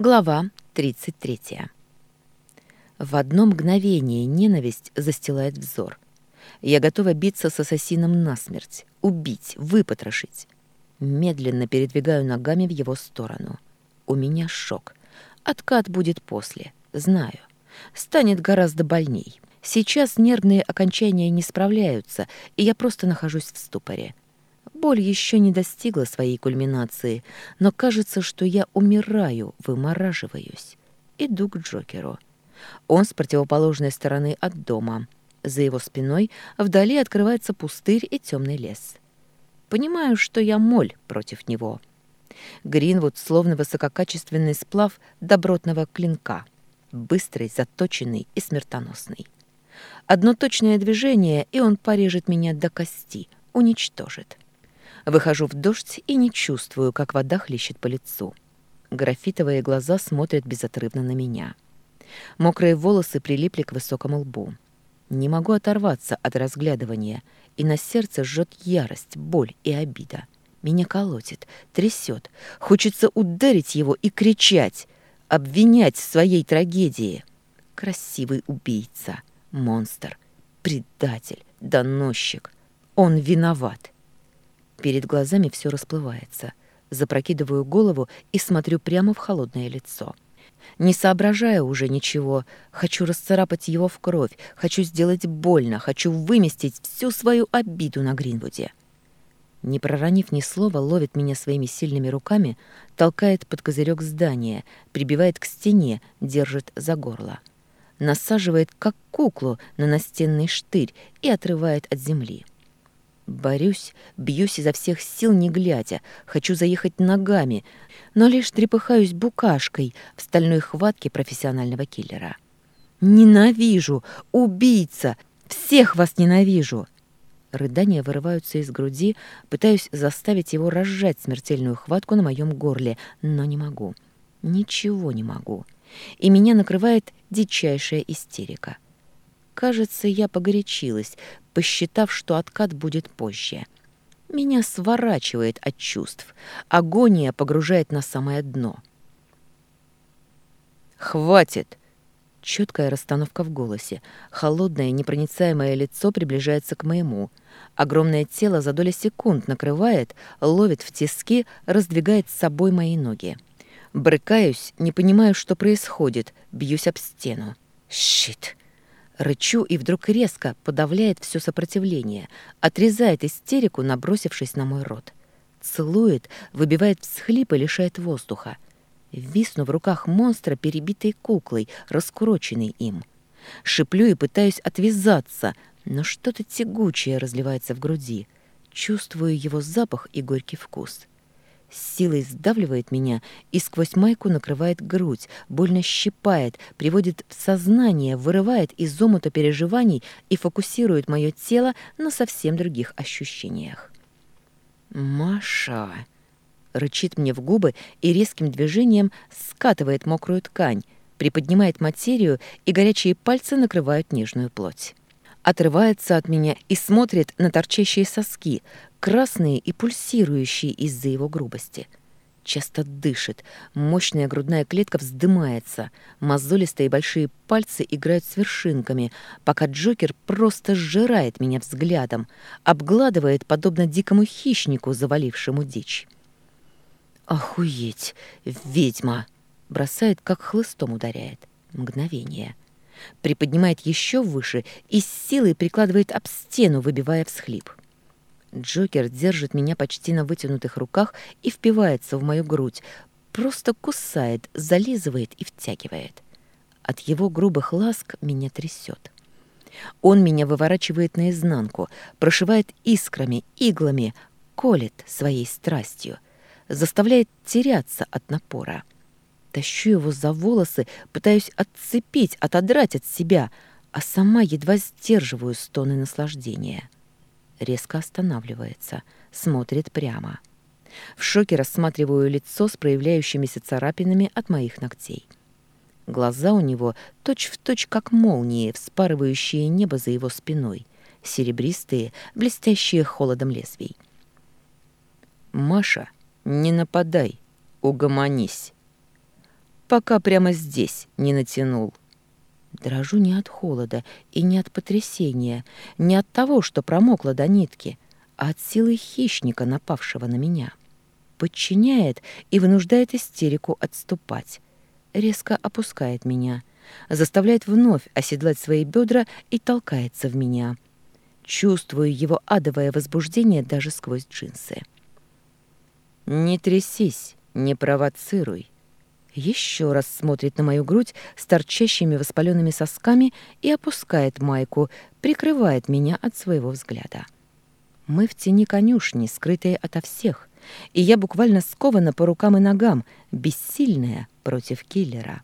Глава 33. В одно мгновение ненависть застилает взор. Я готова биться с ассасином насмерть, убить, выпотрошить. Медленно передвигаю ногами в его сторону. У меня шок. Откат будет после, знаю. Станет гораздо больней. Сейчас нервные окончания не справляются, и я просто нахожусь в ступоре. Боль еще не достигла своей кульминации, но кажется, что я умираю, вымораживаюсь. Иду к Джокеру. Он с противоположной стороны от дома. За его спиной вдали открывается пустырь и темный лес. Понимаю, что я моль против него. Гринвуд словно высококачественный сплав добротного клинка. Быстрый, заточенный и смертоносный. Одно точное движение, и он порежет меня до кости, уничтожит. Выхожу в дождь и не чувствую, как вода хлещет по лицу. Графитовые глаза смотрят безотрывно на меня. Мокрые волосы прилипли к высокому лбу. Не могу оторваться от разглядывания, и на сердце жжет ярость, боль и обида. Меня колотит, трясет. Хочется ударить его и кричать, обвинять в своей трагедии. Красивый убийца, монстр, предатель, доносчик. Он виноват. Перед глазами все расплывается. Запрокидываю голову и смотрю прямо в холодное лицо. Не соображая уже ничего, хочу расцарапать его в кровь, хочу сделать больно, хочу выместить всю свою обиду на Гринвуде. Не проронив ни слова, ловит меня своими сильными руками, толкает под козырек здания, прибивает к стене, держит за горло. Насаживает, как куклу, на настенный штырь и отрывает от земли. Борюсь, бьюсь изо всех сил, не глядя. Хочу заехать ногами, но лишь трепыхаюсь букашкой в стальной хватке профессионального киллера. «Ненавижу! Убийца! Всех вас ненавижу!» Рыдания вырываются из груди, пытаюсь заставить его разжать смертельную хватку на моем горле, но не могу. Ничего не могу. И меня накрывает дичайшая истерика. Кажется, я погорячилась, посчитав, что откат будет позже. Меня сворачивает от чувств. Агония погружает на самое дно. «Хватит!» Четкая расстановка в голосе. Холодное, непроницаемое лицо приближается к моему. Огромное тело за доли секунд накрывает, ловит в тиски, раздвигает с собой мои ноги. Брыкаюсь, не понимаю, что происходит, бьюсь об стену. «Щит!» Рычу и вдруг резко подавляет все сопротивление, отрезает истерику, набросившись на мой рот. Целует, выбивает всхлип и лишает воздуха. Висну в руках монстра, перебитой куклой, раскуроченной им. Шиплю и пытаюсь отвязаться, но что-то тягучее разливается в груди. Чувствую его запах и горький вкус с силой сдавливает меня и сквозь майку накрывает грудь, больно щипает, приводит в сознание, вырывает из омута переживаний и фокусирует мое тело на совсем других ощущениях. «Маша!» — рычит мне в губы и резким движением скатывает мокрую ткань, приподнимает материю, и горячие пальцы накрывают нежную плоть отрывается от меня и смотрит на торчащие соски, красные и пульсирующие из-за его грубости. Часто дышит, мощная грудная клетка вздымается, мозолистые большие пальцы играют с вершинками, пока Джокер просто сжирает меня взглядом, обгладывает подобно дикому хищнику, завалившему дичь. «Охуеть! Ведьма!» Бросает, как хлыстом ударяет. Мгновение приподнимает еще выше и с силой прикладывает об стену, выбивая всхлип. Джокер держит меня почти на вытянутых руках и впивается в мою грудь, просто кусает, зализывает и втягивает. От его грубых ласк меня трясет. Он меня выворачивает наизнанку, прошивает искрами, иглами, колет своей страстью, заставляет теряться от напора — Тащу его за волосы, пытаюсь отцепить, отодрать от себя, а сама едва сдерживаю стоны наслаждения. Резко останавливается, смотрит прямо. В шоке рассматриваю лицо с проявляющимися царапинами от моих ногтей. Глаза у него точь-в-точь точь как молнии, вспарывающие небо за его спиной, серебристые, блестящие холодом лезвий. «Маша, не нападай, угомонись!» пока прямо здесь не натянул. Дрожу не от холода и не от потрясения, не от того, что промокла до нитки, а от силы хищника, напавшего на меня. Подчиняет и вынуждает истерику отступать. Резко опускает меня, заставляет вновь оседлать свои бедра и толкается в меня. Чувствую его адовое возбуждение даже сквозь джинсы. «Не трясись, не провоцируй. Еще раз смотрит на мою грудь с торчащими воспаленными сосками и опускает майку, прикрывает меня от своего взгляда. Мы в тени конюшни, скрытые ото всех, и я буквально скована по рукам и ногам, бессильная против киллера.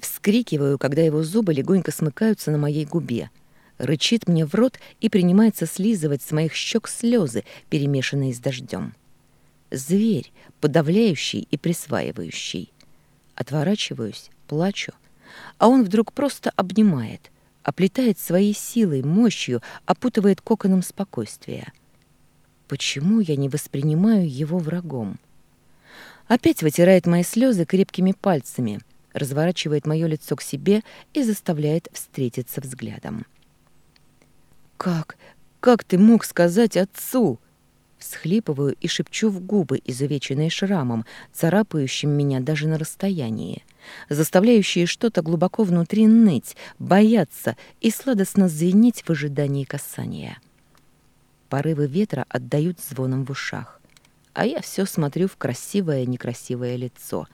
Вскрикиваю, когда его зубы легонько смыкаются на моей губе. Рычит мне в рот и принимается слизывать с моих щек слезы, перемешанные с дождем. Зверь, подавляющий и присваивающий. Отворачиваюсь, плачу, а он вдруг просто обнимает, оплетает своей силой, мощью, опутывает коконом спокойствия. Почему я не воспринимаю его врагом? Опять вытирает мои слезы крепкими пальцами, разворачивает мое лицо к себе и заставляет встретиться взглядом. «Как? Как ты мог сказать отцу?» всхлипываю и шепчу в губы, изувеченные шрамом, царапающим меня даже на расстоянии, заставляющие что-то глубоко внутри ныть, бояться и сладостно звенеть в ожидании касания. Порывы ветра отдают звоном в ушах, а я все смотрю в красивое-некрасивое лицо.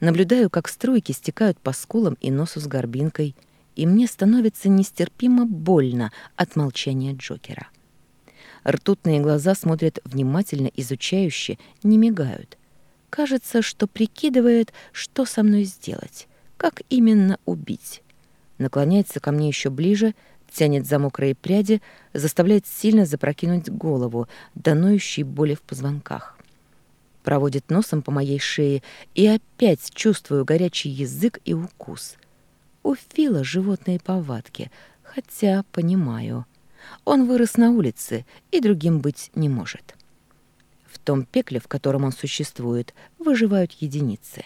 Наблюдаю, как струйки стекают по скулам и носу с горбинкой, и мне становится нестерпимо больно от молчания Джокера. Ртутные глаза смотрят внимательно, изучающе, не мигают. Кажется, что прикидывает, что со мной сделать, как именно убить. Наклоняется ко мне еще ближе, тянет за мокрые пряди, заставляет сильно запрокинуть голову, доноющей боли в позвонках. Проводит носом по моей шее и опять чувствую горячий язык и укус. У Фила животные повадки, хотя понимаю — он вырос на улице и другим быть не может. В том пекле, в котором он существует, выживают единицы.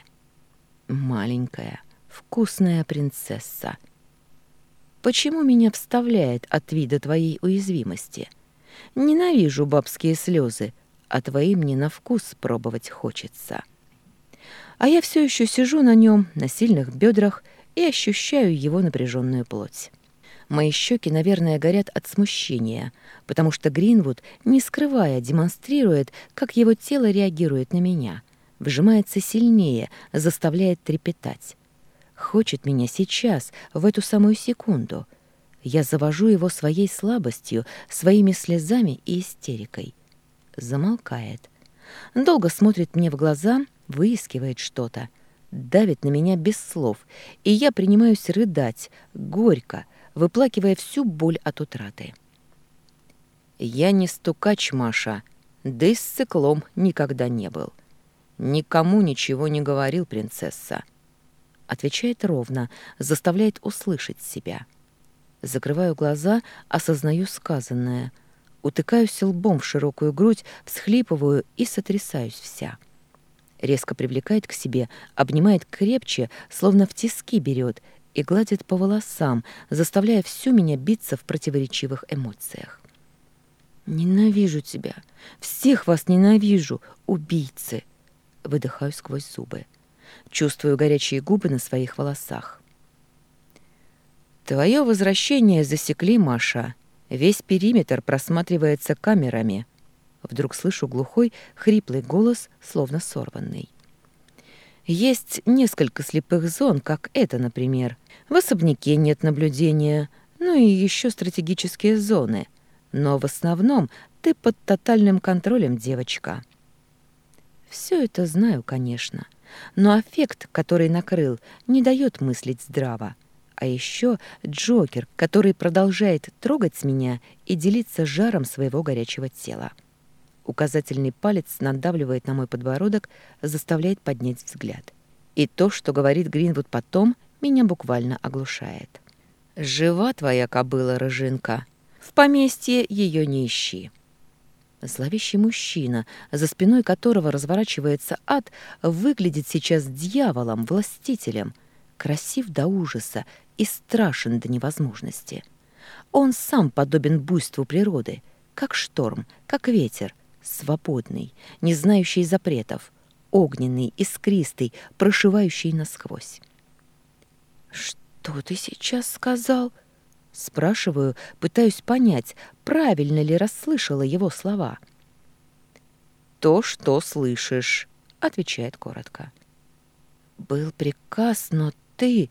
Маленькая, вкусная принцесса. Почему меня вставляет от вида твоей уязвимости? Ненавижу бабские слезы, а твоим мне на вкус пробовать хочется. А я все еще сижу на нем, на сильных бедрах, и ощущаю его напряженную плоть. Мои щеки, наверное, горят от смущения, потому что Гринвуд, не скрывая, демонстрирует, как его тело реагирует на меня. Вжимается сильнее, заставляет трепетать. Хочет меня сейчас, в эту самую секунду. Я завожу его своей слабостью, своими слезами и истерикой. Замолкает. Долго смотрит мне в глаза, выискивает что-то. Давит на меня без слов, и я принимаюсь рыдать, горько, выплакивая всю боль от утраты. «Я не стукач, Маша, да и с циклом никогда не был. Никому ничего не говорил, принцесса». Отвечает ровно, заставляет услышать себя. Закрываю глаза, осознаю сказанное. Утыкаюсь лбом в широкую грудь, всхлипываю и сотрясаюсь вся. Резко привлекает к себе, обнимает крепче, словно в тиски берет — и гладит по волосам, заставляя всю меня биться в противоречивых эмоциях. «Ненавижу тебя! Всех вас ненавижу! Убийцы!» Выдыхаю сквозь зубы. Чувствую горячие губы на своих волосах. «Твое возвращение засекли, Маша. Весь периметр просматривается камерами». Вдруг слышу глухой, хриплый голос, словно сорванный. Есть несколько слепых зон, как это, например. В особняке нет наблюдения, ну и еще стратегические зоны. Но в основном ты под тотальным контролем, девочка. Все это знаю, конечно. Но аффект, который накрыл, не дает мыслить здраво. А еще Джокер, который продолжает трогать меня и делиться жаром своего горячего тела. Указательный палец надавливает на мой подбородок, заставляет поднять взгляд. И то, что говорит Гринвуд потом, меня буквально оглушает. «Жива твоя кобыла, рыжинка. В поместье ее не ищи». Зловещий мужчина, за спиной которого разворачивается ад, выглядит сейчас дьяволом, властителем. Красив до ужаса и страшен до невозможности. Он сам подобен буйству природы, как шторм, как ветер, свободный, не знающий запретов, огненный, искристый, прошивающий насквозь. «Что ты сейчас сказал?» Спрашиваю, пытаюсь понять, правильно ли расслышала его слова. «То, что слышишь», — отвечает коротко. «Был приказ, но ты...»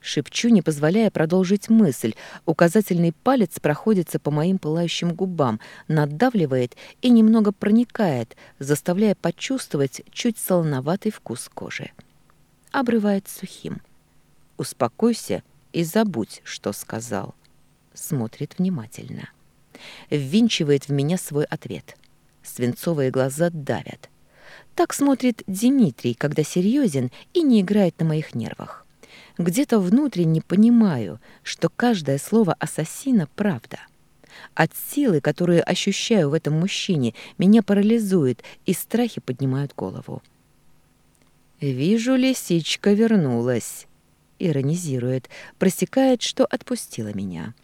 Шепчу, не позволяя продолжить мысль. Указательный палец проходится по моим пылающим губам, надавливает и немного проникает, заставляя почувствовать чуть солоноватый вкус кожи. Обрывает сухим. «Успокойся и забудь, что сказал». Смотрит внимательно. Ввинчивает в меня свой ответ. Свинцовые глаза давят. Так смотрит Дмитрий, когда серьезен и не играет на моих нервах. Где-то внутренне понимаю, что каждое слово ассасина — правда. От силы, которую ощущаю в этом мужчине, меня парализует, и страхи поднимают голову. «Вижу, лисичка вернулась», — иронизирует, просекает, что отпустила меня.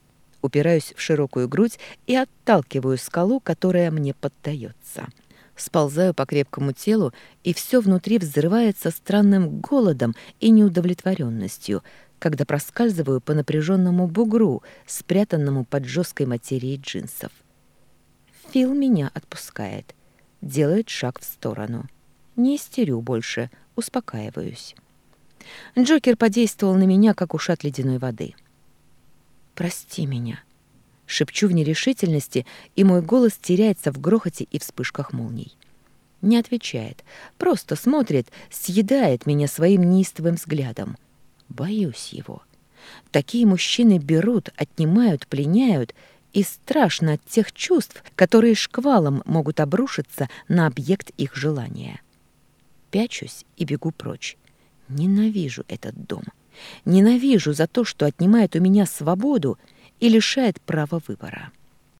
Упираюсь в широкую грудь и отталкиваю скалу, которая мне поддается сползаю по крепкому телу, и все внутри взрывается странным голодом и неудовлетворенностью, когда проскальзываю по напряженному бугру, спрятанному под жесткой материей джинсов. Фил меня отпускает, делает шаг в сторону. Не истерю больше, успокаиваюсь. Джокер подействовал на меня, как ушат ледяной воды. «Прости меня», Шепчу в нерешительности, и мой голос теряется в грохоте и вспышках молний. Не отвечает, просто смотрит, съедает меня своим неистовым взглядом. Боюсь его. Такие мужчины берут, отнимают, пленяют, и страшно от тех чувств, которые шквалом могут обрушиться на объект их желания. Пячусь и бегу прочь. Ненавижу этот дом. Ненавижу за то, что отнимает у меня свободу — и лишает права выбора.